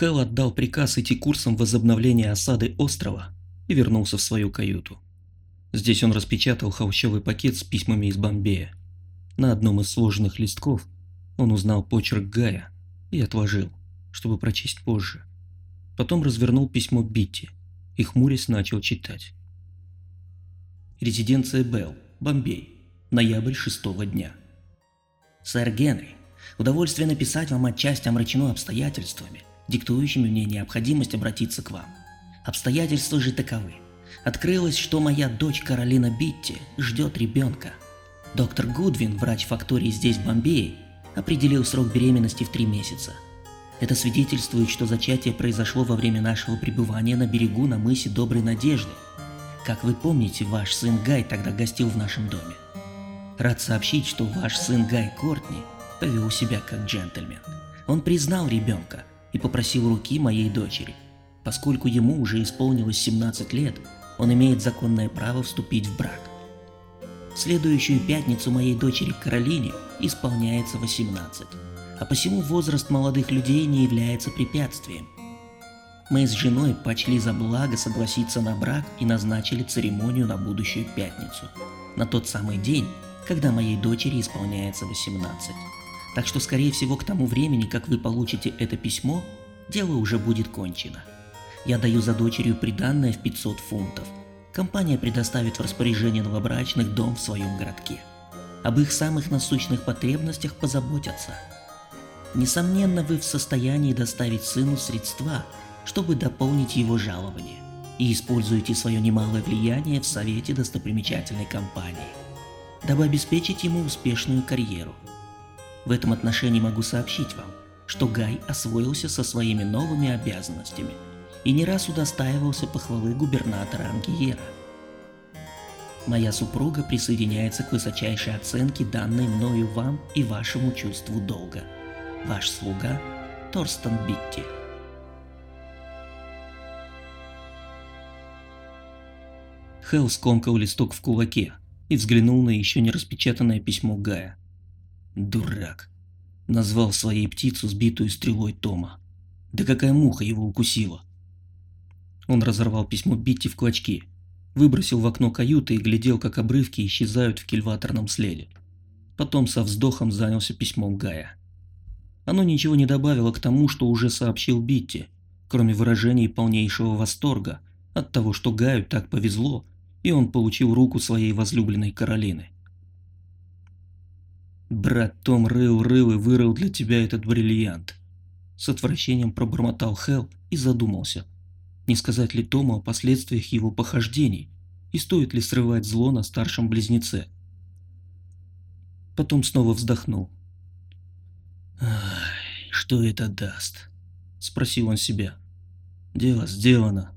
Хелл отдал приказ идти курсом возобновления осады острова и вернулся в свою каюту. Здесь он распечатал холщовый пакет с письмами из Бомбея. На одном из сложенных листков он узнал почерк Гая и отложил, чтобы прочесть позже. Потом развернул письмо Битти и хмурясь начал читать. Резиденция Белл, Бомбей, ноябрь шестого дня. Сэр Генри, удовольствие написать вам отчасти омрачено обстоятельствами, диктующими мне необходимость обратиться к вам. Обстоятельства же таковы. Открылось, что моя дочь Каролина Битти ждет ребенка. Доктор Гудвин, врач фактории здесь, в Бомбее, определил срок беременности в три месяца. Это свидетельствует, что зачатие произошло во время нашего пребывания на берегу на мысе Доброй Надежды. Как вы помните, ваш сын Гай тогда гостил в нашем доме. Рад сообщить, что ваш сын Гай Кортни повел себя как джентльмен. Он признал ребенка и попросил руки моей дочери. Поскольку ему уже исполнилось 17 лет, он имеет законное право вступить в брак. В следующую пятницу моей дочери Каролине исполняется 18, а посему возраст молодых людей не является препятствием. Мы с женой почли за благо согласиться на брак и назначили церемонию на будущую пятницу, на тот самый день, когда моей дочери исполняется 18. Так что, скорее всего, к тому времени, как вы получите это письмо, дело уже будет кончено. Я даю за дочерью приданное в 500 фунтов. Компания предоставит в распоряжение новобрачных дом в своем городке. Об их самых насущных потребностях позаботятся. Несомненно, вы в состоянии доставить сыну средства, чтобы дополнить его жалование, и используете свое немалое влияние в совете достопримечательной компании, дабы обеспечить ему успешную карьеру. В этом отношении могу сообщить вам, что Гай освоился со своими новыми обязанностями – и не раз удостаивался похвалы губернатора Ангиера. Моя супруга присоединяется к высочайшей оценке, данной мною вам и вашему чувству долга. Ваш слуга Торстен Битти. Хелл скомкал листок в кулаке и взглянул на еще не распечатанное письмо Гая. Дурак. Назвал своей птицу сбитую стрелой Тома. Да какая муха его укусила. Он разорвал письмо Битти в клочки, выбросил в окно каюты и глядел, как обрывки исчезают в кильваторном следе. Потом со вздохом занялся письмом Гая. Оно ничего не добавило к тому, что уже сообщил Битти, кроме выражений полнейшего восторга от того, что Гаю так повезло, и он получил руку своей возлюбленной Каролины. «Брат Том рыл-рыл и вырыл для тебя этот бриллиант», — с отвращением пробормотал Хелл и задумался — не сказать ли Тому о последствиях его похождений и стоит ли срывать зло на старшем близнеце. Потом снова вздохнул. «Что это даст?» – спросил он себя. «Дело сделано,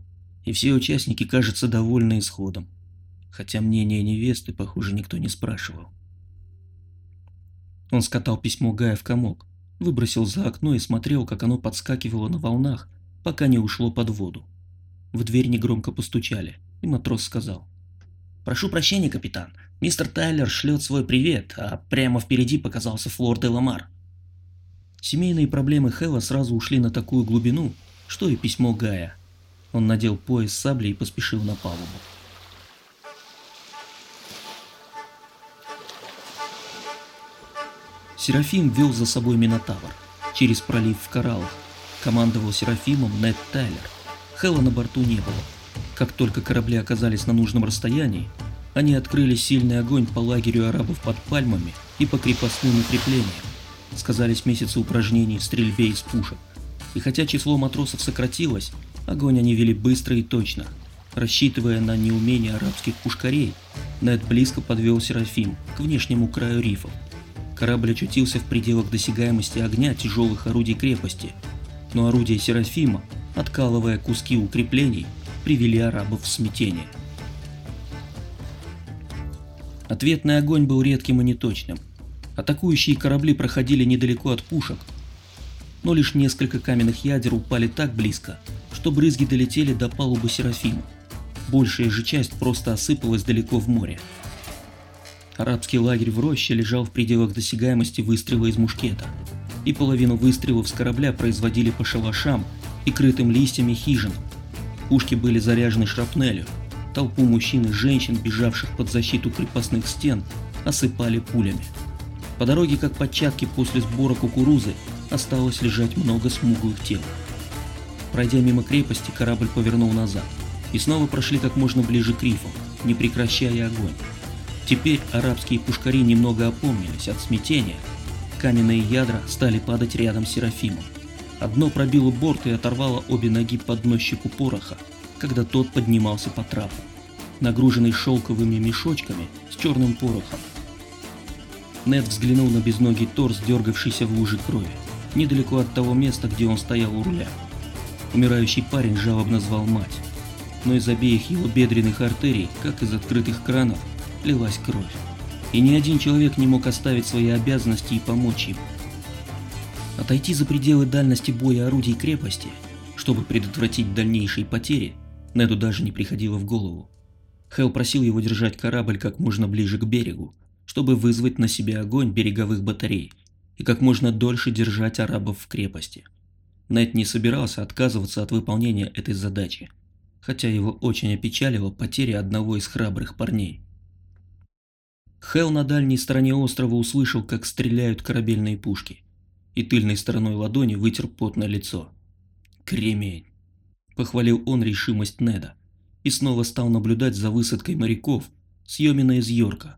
и все участники, кажется, довольны исходом, хотя мнение невесты, похоже, никто не спрашивал». Он скатал письмо Гая в комок, выбросил за окно и смотрел, как оно подскакивало на волнах, пока не ушло под воду. В дверь негромко постучали, и матрос сказал. «Прошу прощения, капитан. Мистер Тайлер шлет свой привет, а прямо впереди показался Флор де Ламар». Семейные проблемы Хэлла сразу ушли на такую глубину, что и письмо Гая. Он надел пояс сабли и поспешил на палубу. Серафим вел за собой Минотавр через пролив в кораллах. Командовал Серафимом Нед Тайлер. Хэлла на борту не было. Как только корабли оказались на нужном расстоянии, они открыли сильный огонь по лагерю арабов под пальмами и по крепостным укреплениям. Сказались месяцы упражнений в стрельбе из пушек. И хотя число матросов сократилось, огонь они вели быстро и точно. Рассчитывая на неумение арабских пушкарей, Нед близко подвел Серафим к внешнему краю рифов. Корабль очутился в пределах досягаемости огня тяжелых орудий крепости, но орудия Серафима откалывая куски укреплений, привели арабов в смятение. Ответный огонь был редким и неточным. Атакующие корабли проходили недалеко от пушек, но лишь несколько каменных ядер упали так близко, что брызги долетели до палубы Серафима. Большая же часть просто осыпалась далеко в море. Арабский лагерь в роще лежал в пределах досягаемости выстрела из мушкета, и половину выстрелов с корабля производили по шалашам и крытым листьями хижинам. Пушки были заряжены шрапнелью. Толпу мужчин и женщин, бежавших под защиту крепостных стен, осыпали пулями. По дороге, как початки после сбора кукурузы, осталось лежать много смуглых тел. Пройдя мимо крепости, корабль повернул назад, и снова прошли как можно ближе к рифам, не прекращая огонь. Теперь арабские пушкари немного опомнились от смятения. Каменные ядра стали падать рядом с Серафимом. Одно пробило борт и оторвало обе ноги подносчику пороха, когда тот поднимался по трапу, нагруженный шелковыми мешочками с черным порохом. Нед взглянул на безногий торс, дергавшийся в луже крови, недалеко от того места, где он стоял у руля. Умирающий парень жалобно звал мать, но из обеих его бедренных артерий, как из открытых кранов, лилась кровь. И ни один человек не мог оставить свои обязанности и помочь им. Отойти за пределы дальности боя орудий крепости, чтобы предотвратить дальнейшие потери, Неду даже не приходило в голову. Хелл просил его держать корабль как можно ближе к берегу, чтобы вызвать на себя огонь береговых батарей и как можно дольше держать арабов в крепости. Нед не собирался отказываться от выполнения этой задачи, хотя его очень опечалила потеря одного из храбрых парней. Хелл на дальней стороне острова услышал, как стреляют корабельные пушки, и тыльной стороной ладони вытер пот на лицо. «Кремень!» – похвалил он решимость Неда, и снова стал наблюдать за высадкой моряков с Йомина из Йорка.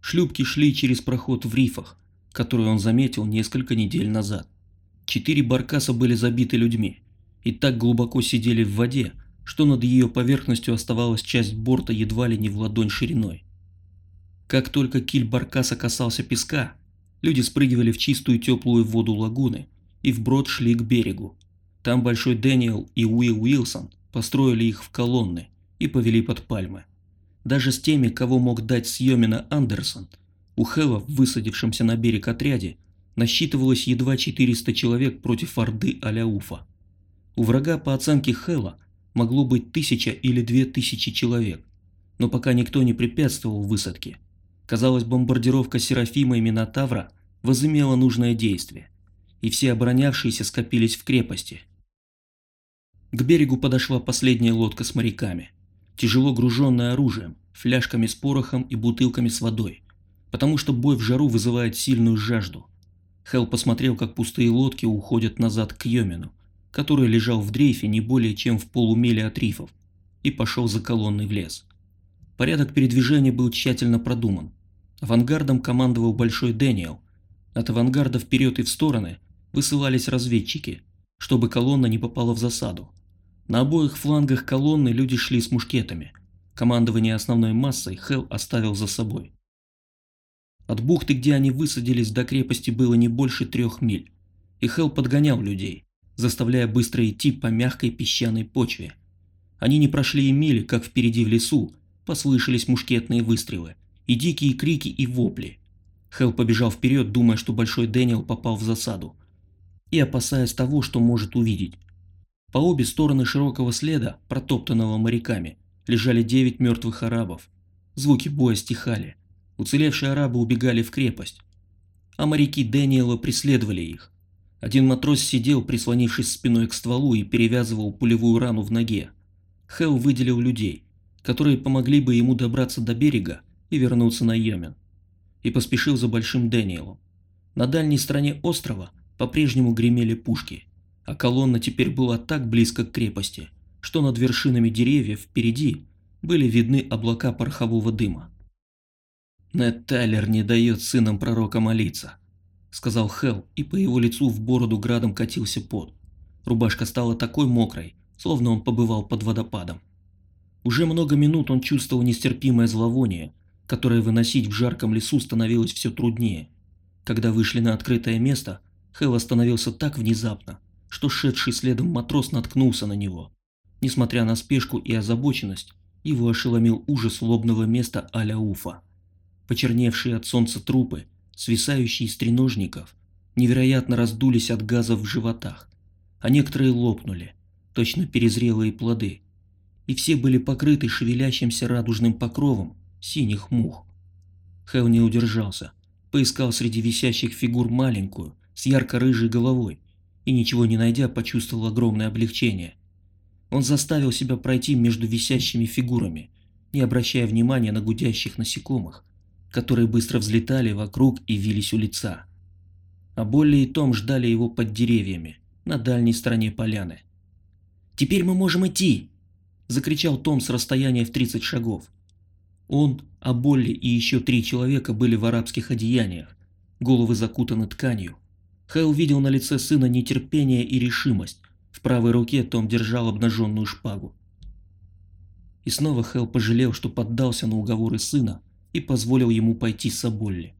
Шлюпки шли через проход в рифах, который он заметил несколько недель назад. Четыре баркаса были забиты людьми и так глубоко сидели в воде, что над ее поверхностью оставалась часть борта едва ли не в ладонь шириной. Как только киль баркаса касался песка, люди спрыгивали в чистую теплую воду лагуны и вброд шли к берегу. Там Большой Дэниел и Уилл Уилсон построили их в колонны и повели под пальмы. Даже с теми, кого мог дать съемина Андерсон, у Хэлла в высадившемся на берег отряде насчитывалось едва 400 человек против Орды Аляуфа. У врага, по оценке Хэлла, могло быть тысяча или две тысячи человек, но пока никто не препятствовал высадке. Казалось, бомбардировка Серафима и Минотавра возымела нужное действие, и все оборонявшиеся скопились в крепости. К берегу подошла последняя лодка с моряками – тяжело груженная оружием, фляжками с порохом и бутылками с водой, потому что бой в жару вызывает сильную жажду. Хелл посмотрел, как пустые лодки уходят назад к Йомину, который лежал в дрейфе не более чем в полумиле от рифов, и пошел за колонной в лес. Порядок передвижения был тщательно продуман. Авангардом командовал Большой Дэниел. От авангарда вперед и в стороны высылались разведчики, чтобы колонна не попала в засаду. На обоих флангах колонны люди шли с мушкетами. Командование основной массой Хелл оставил за собой. От бухты, где они высадились, до крепости было не больше трех миль, и Хелл подгонял людей, заставляя быстро идти по мягкой песчаной почве. Они не прошли и мили, как впереди в лесу, послышались мушкетные выстрелы, и дикие крики и вопли. Хелл побежал вперед, думая, что Большой Дэниел попал в засаду, и опасаясь того, что может увидеть. По обе стороны широкого следа, протоптанного моряками, лежали девять мертвых арабов. Звуки боя стихали. Уцелевшие арабы убегали в крепость. А моряки Дэниела преследовали их. Один матрос сидел, прислонившись спиной к стволу и перевязывал пулевую рану в ноге. Хелл выделил людей, которые помогли бы ему добраться до берега и вернуться на Йемен. И поспешил за Большим Дэниелом. На дальней стороне острова по-прежнему гремели пушки – а колонна теперь была так близко к крепости, что над вершинами деревьев впереди были видны облака порохового дыма. «Нед Тайлер не дает сынам пророка молиться», — сказал Хелл, и по его лицу в бороду градом катился пот. Рубашка стала такой мокрой, словно он побывал под водопадом. Уже много минут он чувствовал нестерпимое зловоние, которое выносить в жарком лесу становилось все труднее. Когда вышли на открытое место, Хелл остановился так внезапно, что шедший следом матрос наткнулся на него. Несмотря на спешку и озабоченность, его ошеломил ужас лобного места а-ля Уфа. Почерневшие от солнца трупы, свисающие из треножников, невероятно раздулись от газов в животах, а некоторые лопнули, точно перезрелые плоды, и все были покрыты шевелящимся радужным покровом синих мух. Хэл не удержался, поискал среди висящих фигур маленькую, с ярко-рыжей головой, и, ничего не найдя, почувствовал огромное облегчение. Он заставил себя пройти между висящими фигурами, не обращая внимания на гудящих насекомых, которые быстро взлетали вокруг и вились у лица. А Болли и Том ждали его под деревьями, на дальней стороне поляны. «Теперь мы можем идти!» – закричал Том с расстояния в 30 шагов. Он, а Болли и еще три человека были в арабских одеяниях, головы закутаны тканью. Хэл видел на лице сына нетерпение и решимость. В правой руке Том держал обнаженную шпагу. И снова Хэл пожалел, что поддался на уговоры сына и позволил ему пойти с Аболли.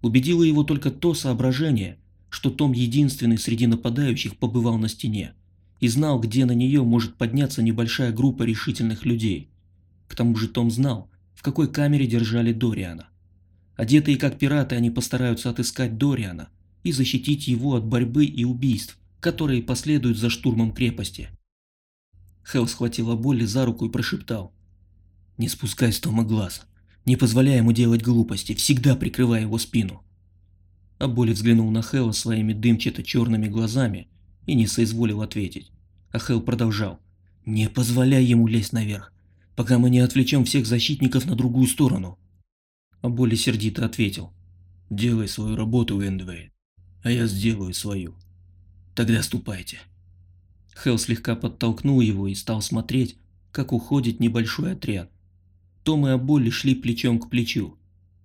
Убедило его только то соображение, что Том единственный среди нападающих побывал на стене и знал, где на нее может подняться небольшая группа решительных людей. К тому же Том знал, в какой камере держали Дориана. Одетые как пираты, они постараются отыскать Дориана и защитить его от борьбы и убийств, которые последуют за штурмом крепости. Хелл схватила Болли за руку и прошептал. «Не спускай с Тома глаз. Не позволяй ему делать глупости, всегда прикрывай его спину». А взглянул на Хэлла своими дымчато-черными глазами и не соизволил ответить. А Хелл продолжал. «Не позволяй ему лезть наверх пока мы не отвлечем всех защитников на другую сторону. А более сердито ответил. Делай свою работу, Эндвей, а я сделаю свою. Тогда ступайте. Хелл слегка подтолкнул его и стал смотреть, как уходит небольшой отряд. Том и Аболли шли плечом к плечу.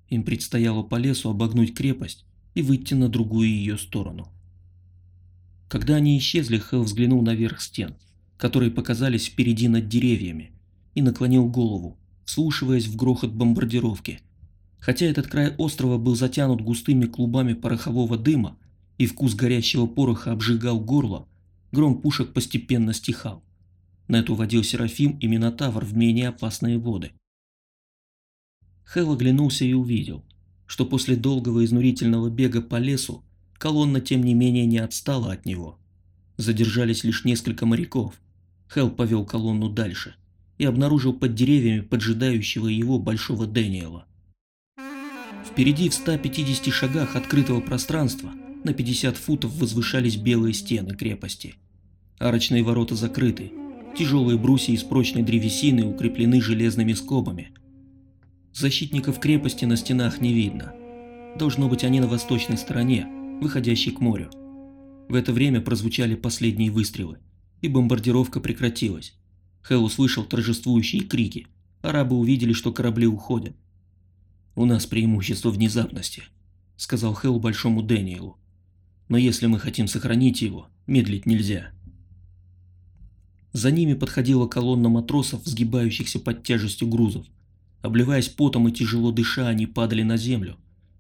Им предстояло по лесу обогнуть крепость и выйти на другую ее сторону. Когда они исчезли, Хелл взглянул наверх стен, которые показались впереди над деревьями и наклонил голову, слушаясь в грохот бомбардировки. Хотя этот край острова был затянут густыми клубами порохового дыма и вкус горящего пороха обжигал горло, гром пушек постепенно стихал. Нет уводил Серафим и Минотавр в менее опасные воды. Хэл оглянулся и увидел, что после долгого изнурительного бега по лесу колонна тем не менее не отстала от него. Задержались лишь несколько моряков. Хэл повел колонну дальше – и обнаружил под деревьями поджидающего его большого Дэниела. Впереди в 150 шагах открытого пространства на 50 футов возвышались белые стены крепости. Арочные ворота закрыты, тяжелые брусья из прочной древесины укреплены железными скобами. Защитников крепости на стенах не видно. Должно быть они на восточной стороне, выходящей к морю. В это время прозвучали последние выстрелы, и бомбардировка прекратилась. Хэл услышал торжествующие крики. Арабы увидели, что корабли уходят. «У нас преимущество внезапности», — сказал Хэл большому Дэниелу. «Но если мы хотим сохранить его, медлить нельзя». За ними подходила колонна матросов, сгибающихся под тяжестью грузов. Обливаясь потом и тяжело дыша, они падали на землю,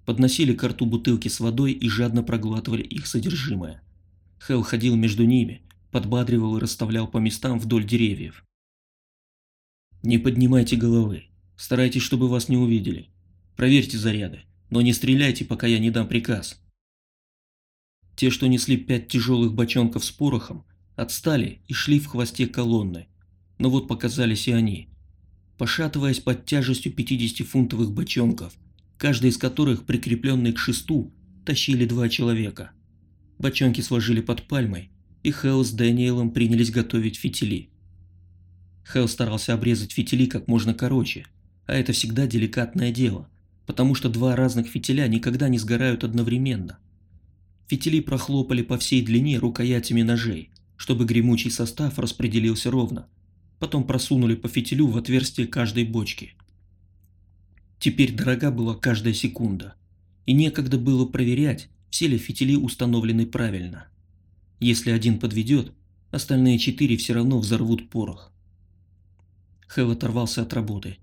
подносили к рту бутылки с водой и жадно проглатывали их содержимое. Хэл ходил между ними, подбадривал и расставлял по местам вдоль деревьев. Не поднимайте головы. Старайтесь, чтобы вас не увидели. Проверьте заряды, но не стреляйте, пока я не дам приказ. Те, что несли пять тяжелых бочонков с порохом, отстали и шли в хвосте колонны. Но вот показались и они. Пошатываясь под тяжестью 50-фунтовых бочонков, каждый из которых, прикрепленный к шесту, тащили два человека. Бочонки сложили под пальмой, и Хелл с Дэниелом принялись готовить фитили. Хелл старался обрезать фитили как можно короче, а это всегда деликатное дело, потому что два разных фитиля никогда не сгорают одновременно. Фитили прохлопали по всей длине рукоятями ножей, чтобы гремучий состав распределился ровно. Потом просунули по фитилю в отверстие каждой бочки. Теперь дорога была каждая секунда, и некогда было проверять, все ли фитили установлены правильно. Если один подведет, остальные четыре все равно взорвут порох. Хэл оторвался от работы.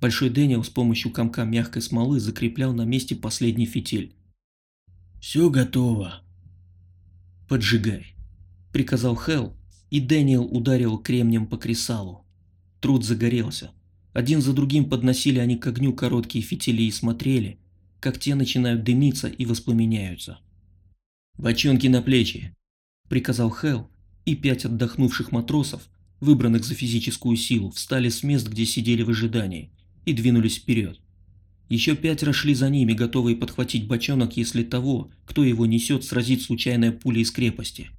Большой Дэниел с помощью комка мягкой смолы закреплял на месте последний фитиль. «Все готово». «Поджигай», — приказал Хэл, и Дэниел ударил кремнем по кресалу. Труд загорелся. Один за другим подносили они к огню короткие фитили и смотрели, как те начинают дымиться и воспламеняются. «Бочонки на плечи», — приказал Хэл, и пять отдохнувших матросов выбранных за физическую силу, встали с мест, где сидели в ожидании, и двинулись вперед. Еще пятеро шли за ними, готовые подхватить бочонок, если того, кто его несет, сразит случайная пуля из крепости.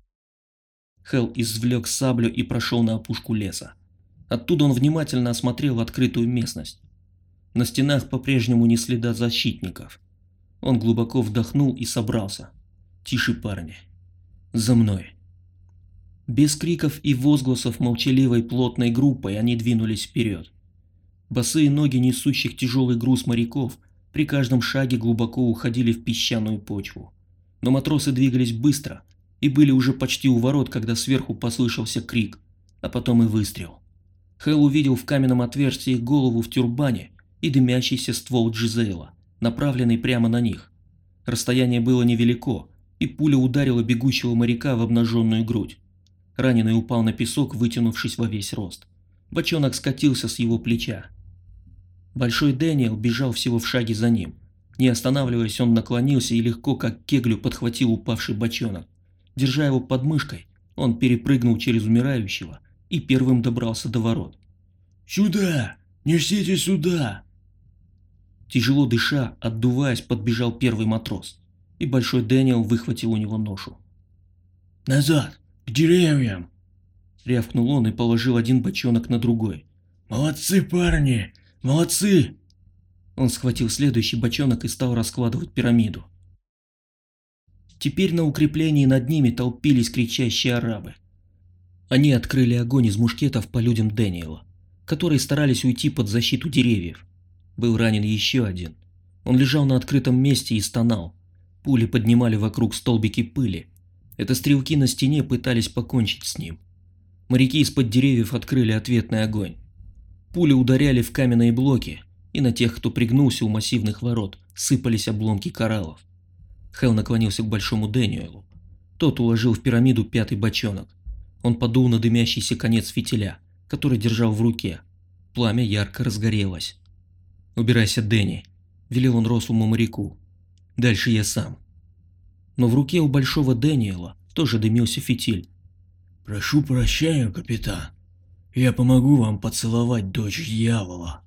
Хелл извлек саблю и прошел на опушку леса. Оттуда он внимательно осмотрел открытую местность. На стенах по-прежнему не следа защитников. Он глубоко вдохнул и собрался. Тише, парни. За мной. Без криков и возгласов молчаливой плотной группой они двинулись вперед. Босые ноги несущих тяжелый груз моряков при каждом шаге глубоко уходили в песчаную почву. Но матросы двигались быстро и были уже почти у ворот, когда сверху послышался крик, а потом и выстрел. Хэл увидел в каменном отверстии голову в тюрбане и дымящийся ствол Джизейла, направленный прямо на них. Расстояние было невелико, и пуля ударила бегущего моряка в обнаженную грудь. Раненый упал на песок, вытянувшись во весь рост. Бочонок скатился с его плеча. Большой Дэниел бежал всего в шаге за ним. Не останавливаясь, он наклонился и легко, как кеглю, подхватил упавший бочонок. Держа его под мышкой, он перепрыгнул через умирающего и первым добрался до ворот. «Сюда! Несите сюда!» Тяжело дыша, отдуваясь, подбежал первый матрос, и Большой Дэниел выхватил у него ношу. «Назад! К деревьям!» Рявкнул он и положил один бочонок на другой. «Молодцы, парни! Молодцы!» Он схватил следующий бочонок и стал раскладывать пирамиду. Теперь на укреплении над ними толпились кричащие арабы. Они открыли огонь из мушкетов по людям Дэниела, которые старались уйти под защиту деревьев. Был ранен еще один. Он лежал на открытом месте и стонал. Пули поднимали вокруг столбики пыли. Это стрелки на стене пытались покончить с ним. Моряки из-под деревьев открыли ответный огонь. Пули ударяли в каменные блоки, и на тех, кто пригнулся у массивных ворот, сыпались обломки кораллов. Хелл наклонился к большому Дэниелу. Тот уложил в пирамиду пятый бочонок. Он подул на дымящийся конец фитиля, который держал в руке. Пламя ярко разгорелось. «Убирайся, Дэнни», — велел он рослому моряку. «Дальше я сам». Но в руке у большого Дэниела тоже дымился фитиль. «Прошу прощения, капитан. Я помогу вам поцеловать дочь дьявола».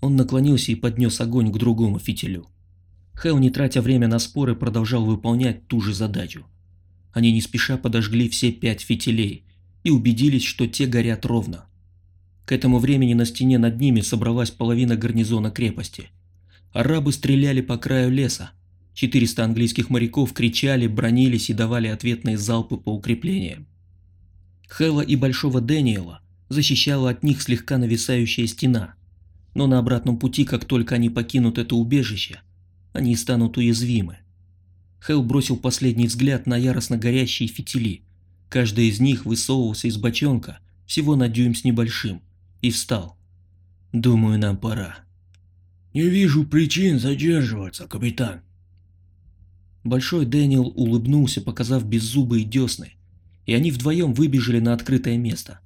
Он наклонился и поднес огонь к другому фитилю. Хелл, не тратя время на споры, продолжал выполнять ту же задачу. Они не спеша подожгли все пять фитилей и убедились, что те горят ровно. К этому времени на стене над ними собралась половина гарнизона крепости. Арабы стреляли по краю леса, 400 английских моряков кричали, бронились и давали ответные залпы по укреплениям. Хэлла и Большого Дэниела защищала от них слегка нависающая стена, но на обратном пути, как только они покинут это убежище, они станут уязвимы. Хэл бросил последний взгляд на яростно горящие фитили. Каждый из них высовывался из бочонка всего на дюйм с небольшим и встал. «Думаю, нам пора». «Не вижу причин задерживаться, капитан». Большой Дэниел улыбнулся, показав беззубые десны, и они вдвоем выбежали на открытое место.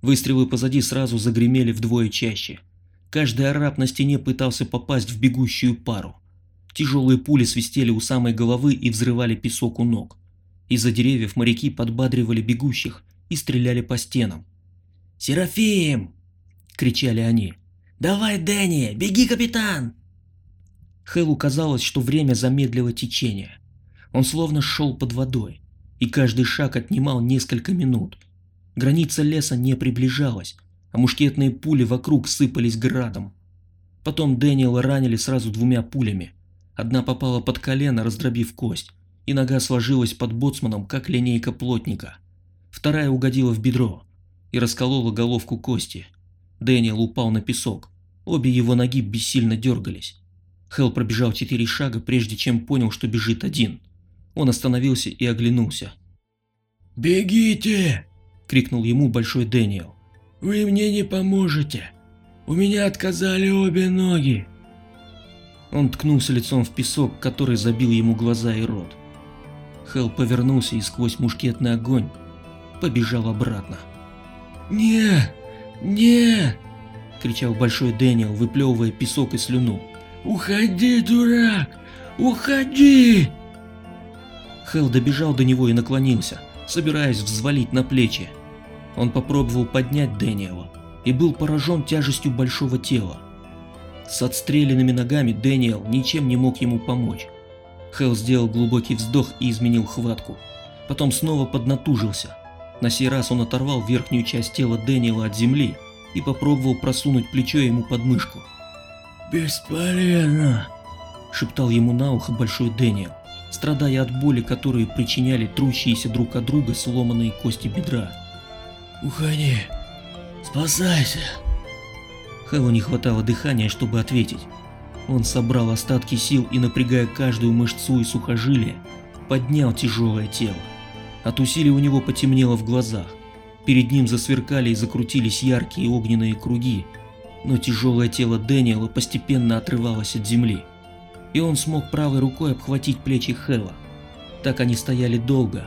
Выстрелы позади сразу загремели вдвое чаще. Каждый араб на стене пытался попасть в бегущую пару. Тяжелые пули свистели у самой головы и взрывали песок у ног. Из-за деревьев моряки подбадривали бегущих и стреляли по стенам. «Серафим!» – кричали они. «Давай, Дэнни, беги, капитан!» Хэллу казалось, что время замедлило течение. Он словно шел под водой и каждый шаг отнимал несколько минут. Граница леса не приближалась, а мушкетные пули вокруг сыпались градом. Потом Дэниела ранили сразу двумя пулями. Одна попала под колено, раздробив кость, и нога сложилась под боцманом, как линейка плотника. Вторая угодила в бедро и расколола головку кости. Дэниел упал на песок. Обе его ноги бессильно дергались. Хелл пробежал четыре шага, прежде чем понял, что бежит один. Он остановился и оглянулся. «Бегите!» – крикнул ему Большой Дэниел. «Вы мне не поможете! У меня отказали обе ноги!» Он ткнулся лицом в песок, который забил ему глаза и рот. Хелл повернулся и сквозь мушкетный огонь побежал обратно. «Нет! Нет!» – кричал Большой Дэниел, выплевывая песок и слюну. «Уходи, дурак! Уходи!» Хелл добежал до него и наклонился, собираясь взвалить на плечи. Он попробовал поднять Дэниела и был поражен тяжестью большого тела. С отстрелянными ногами Дэниел ничем не мог ему помочь. Хелл сделал глубокий вздох и изменил хватку. Потом снова поднатужился. На сей раз он оторвал верхнюю часть тела Дэниела от земли и попробовал просунуть плечо ему под мышку. «Бесполезно!» – шептал ему на ухо большой Дэниел, страдая от боли, которые причиняли трущиеся друг от друга сломанные кости бедра. «Уходи! Спасайся!» Хэллу не хватало дыхания, чтобы ответить. Он собрал остатки сил и, напрягая каждую мышцу и сухожилие, поднял тяжелое тело. От усилий у него потемнело в глазах. Перед ним засверкали и закрутились яркие огненные круги, но тяжелое тело Дэниела постепенно отрывалось от земли, и он смог правой рукой обхватить плечи Хэлла. Так они стояли долго,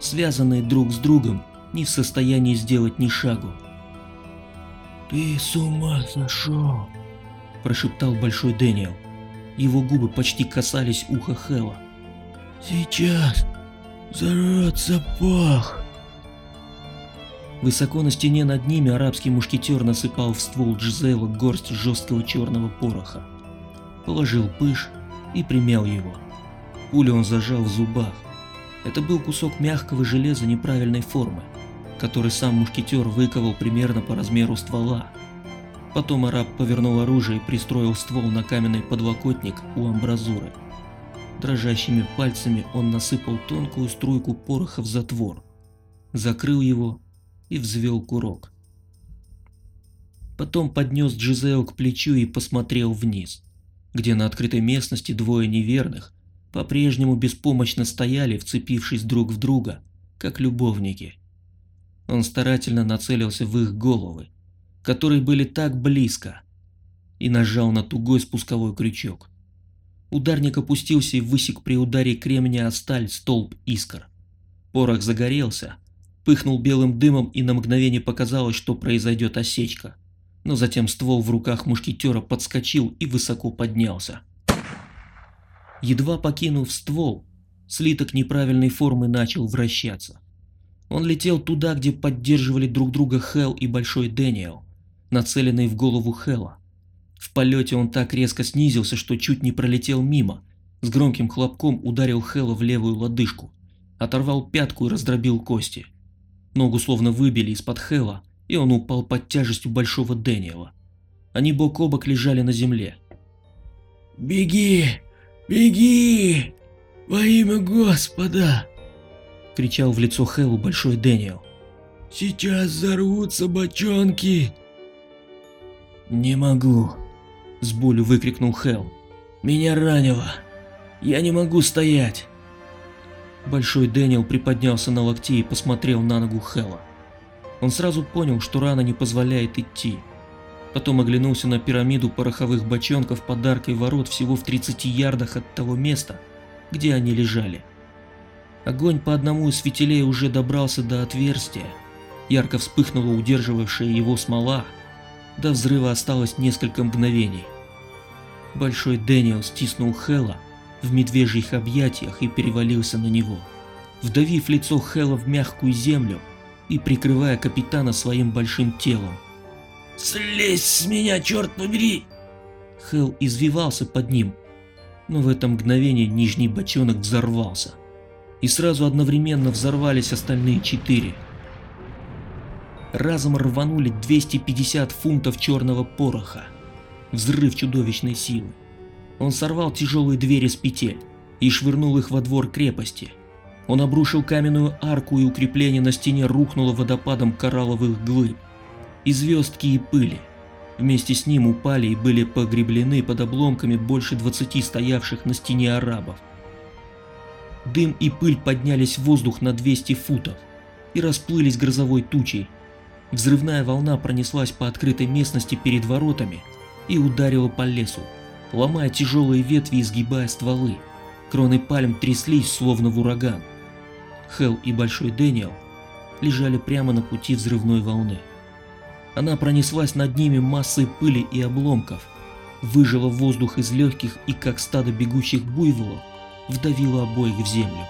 связанные друг с другом, не в состоянии сделать ни шагу. «Ты с ума сошел!» – прошептал Большой Дэниел. Его губы почти касались уха Хэлла. «Сейчас взорвется пах!» Высоко на стене над ними арабский мушкетер насыпал в ствол Джизела горсть жесткого черного пороха. Положил пыш и примял его. Пулю он зажал в зубах. Это был кусок мягкого железа неправильной формы, который сам мушкетер выковал примерно по размеру ствола. Потом араб повернул оружие и пристроил ствол на каменный подлокотник у амбразуры. Дрожащими пальцами он насыпал тонкую струйку пороха в затвор, закрыл его и взвел курок. Потом поднес Джизео к плечу и посмотрел вниз, где на открытой местности двое неверных по-прежнему беспомощно стояли, вцепившись друг в друга, как любовники. Он старательно нацелился в их головы, которые были так близко, и нажал на тугой спусковой крючок. Ударник опустился и высек при ударе кремня о сталь столб искр. Порох загорелся, пыхнул белым дымом и на мгновение показалось, что произойдет осечка. Но затем ствол в руках мушкетера подскочил и высоко поднялся. Едва покинув ствол, слиток неправильной формы начал вращаться. Он летел туда, где поддерживали друг друга Хел и Большой Дэниел, нацеленный в голову Хела. В полете он так резко снизился, что чуть не пролетел мимо. С громким хлопком ударил Хела в левую лодыжку, оторвал пятку и раздробил кости. Ногу словно выбили из-под Хела, и он упал под тяжестью Большого Дэниела. Они бок о бок лежали на земле. «Беги! Беги! Во имя Господа!» кричал в лицо Хэллу Большой Дэниел. «Сейчас взорвутся бочонки!» «Не могу!» – с болью выкрикнул Хэл. «Меня ранило! Я не могу стоять!» Большой Дэниел приподнялся на локти и посмотрел на ногу Хэла. Он сразу понял, что рана не позволяет идти. Потом оглянулся на пирамиду пороховых бочонков под аркой ворот всего в 30 ярдах от того места, где они лежали. Огонь по одному из фитилей уже добрался до отверстия. Ярко вспыхнула удерживавшая его смола. До взрыва осталось несколько мгновений. Большой Дэниел стиснул Хела в медвежьих объятиях и перевалился на него, вдавив лицо Хела в мягкую землю и прикрывая капитана своим большим телом. «Слезь с меня, черт побери!» Хел извивался под ним, но в это мгновение нижний бочонок взорвался и сразу одновременно взорвались остальные четыре. Разом рванули 250 фунтов черного пороха. Взрыв чудовищной силы. Он сорвал тяжелые двери с петель и швырнул их во двор крепости. Он обрушил каменную арку и укрепление на стене рухнуло водопадом коралловых глыб и звездки и пыли. Вместе с ним упали и были погреблены под обломками больше 20 стоявших на стене арабов. Дым и пыль поднялись в воздух на 200 футов и расплылись грозовой тучей. Взрывная волна пронеслась по открытой местности перед воротами и ударила по лесу, ломая тяжелые ветви и сгибая стволы. Кроны пальм тряслись, словно в ураган. Хел и Большой Дэниел лежали прямо на пути взрывной волны. Она пронеслась над ними массой пыли и обломков, выжила воздух из легких и, как стадо бегущих буйволов, вдавила обоих в землю.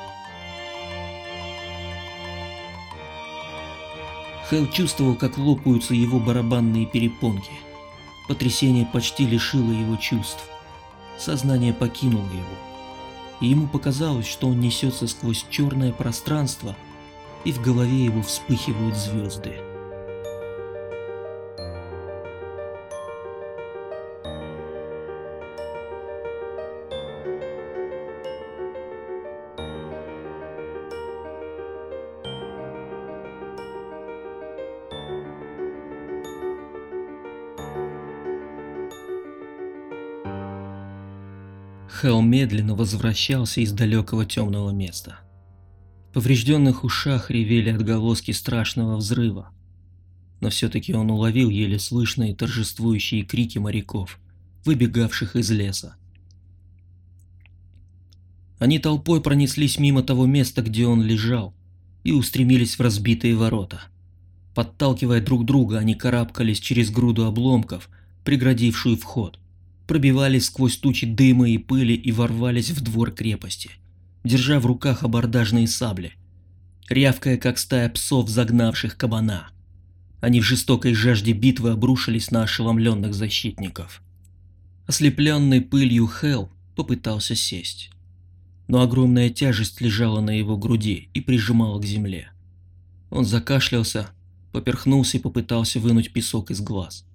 Хэл чувствовал, как лопаются его барабанные перепонки. Потрясение почти лишило его чувств. Сознание покинуло его. И ему показалось, что он несется сквозь черное пространство и в голове его вспыхивают звезды. Хелл медленно возвращался из далекого темного места. В поврежденных ушах ревели отголоски страшного взрыва. Но все-таки он уловил еле слышные торжествующие крики моряков, выбегавших из леса. Они толпой пронеслись мимо того места, где он лежал, и устремились в разбитые ворота. Подталкивая друг друга, они карабкались через груду обломков, преградившую вход – пробивались сквозь тучи дыма и пыли и ворвались в двор крепости, держа в руках абордажные сабли, рявкая, как стая псов, загнавших кабана. Они в жестокой жажде битвы обрушились на ошеломленных защитников. Ослепленный пылью Хел попытался сесть, но огромная тяжесть лежала на его груди и прижимала к земле. Он закашлялся, поперхнулся и попытался вынуть песок из глаз.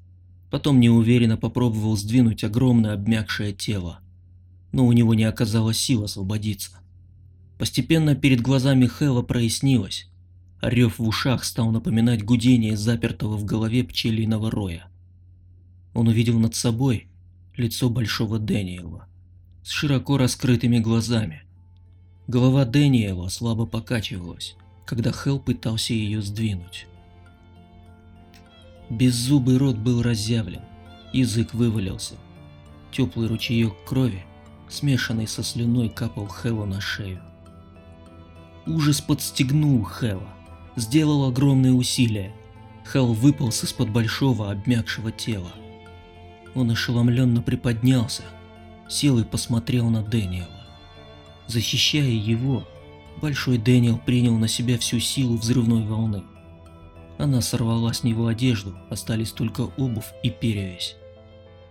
Потом неуверенно попробовал сдвинуть огромное обмякшее тело, но у него не оказалось сил освободиться. Постепенно перед глазами Хэла прояснилось, а рев в ушах стал напоминать гудение запертого в голове пчелиного роя. Он увидел над собой лицо большого Дэниела с широко раскрытыми глазами. Голова Дэниела слабо покачивалась, когда Хэл пытался ее сдвинуть. Беззубый рот был разъявлен, язык вывалился. Теплый ручеек крови, смешанный со слюной, капал Хэллу на шею. Ужас подстегнул Хэлла, сделал огромные усилия. Хэл выполз из-под большого обмякшего тела. Он ошеломленно приподнялся, сел и посмотрел на Дэниела. Защищая его, Большой Дэниел принял на себя всю силу взрывной волны. Она сорвала с него одежду, остались только обувь и перевязь.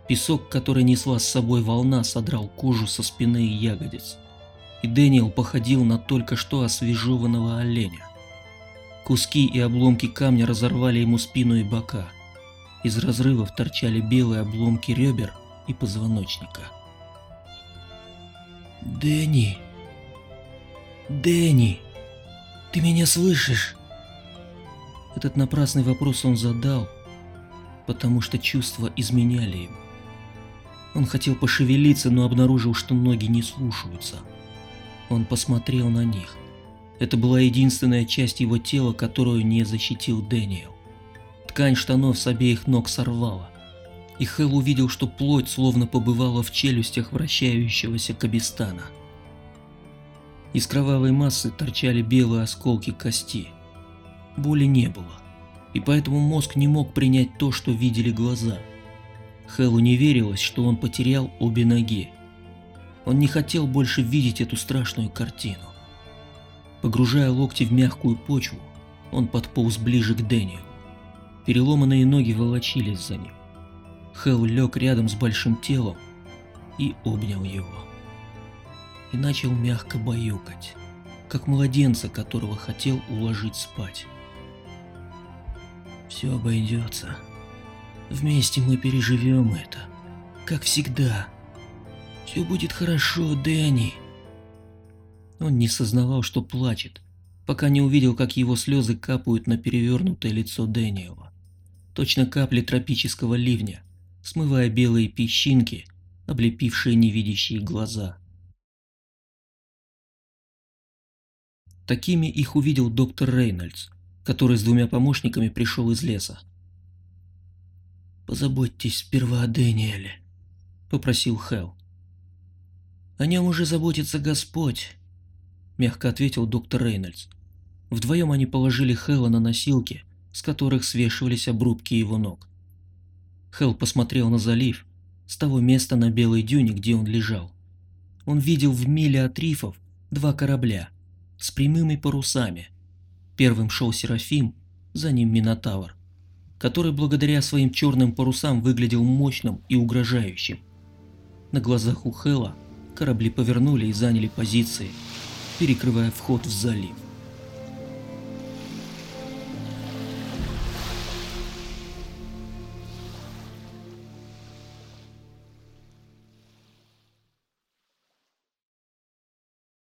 Песок, который несла с собой волна, содрал кожу со спины и ягодиц. И Дэниел походил на только что освежеванного оленя. Куски и обломки камня разорвали ему спину и бока. Из разрывов торчали белые обломки ребер и позвоночника. «Дэнни! Дэнни! Ты меня слышишь?» Этот напрасный вопрос он задал, потому что чувства изменяли ему. Он хотел пошевелиться, но обнаружил, что ноги не слушаются. Он посмотрел на них. Это была единственная часть его тела, которую не защитил Дэниел. Ткань штанов с обеих ног сорвала. И Хэл увидел, что плоть словно побывала в челюстях вращающегося Кабистана. Из кровавой массы торчали белые осколки кости – Боли не было, и поэтому мозг не мог принять то, что видели глаза. Хэллу не верилось, что он потерял обе ноги. Он не хотел больше видеть эту страшную картину. Погружая локти в мягкую почву, он подполз ближе к Дэниелу. Переломанные ноги волочились за ним. Хелл лег рядом с большим телом и обнял его. И начал мягко баюкать, как младенца, которого хотел уложить спать. Все обойдется. Вместе мы переживем это. Как всегда. Все будет хорошо, Дэнни. Он не сознавал, что плачет, пока не увидел, как его слезы капают на перевернутое лицо Дэниела. Точно капли тропического ливня, смывая белые песчинки, облепившие невидящие глаза. Такими их увидел доктор Рейнольдс, который с двумя помощниками пришел из леса. «Позаботьтесь сперва о Дэниеле», — попросил Хэл. «О нем уже заботится Господь», — мягко ответил доктор Рейнольдс. Вдвоем они положили Хэла на носилки, с которых свешивались обрубки его ног. Хэл посмотрел на залив, с того места на белой дюне, где он лежал. Он видел в миле от рифов два корабля с прямыми парусами, Первым шел Серафим, за ним Минотавр, который благодаря своим черным парусам выглядел мощным и угрожающим. На глазах у Хела корабли повернули и заняли позиции, перекрывая вход в залив.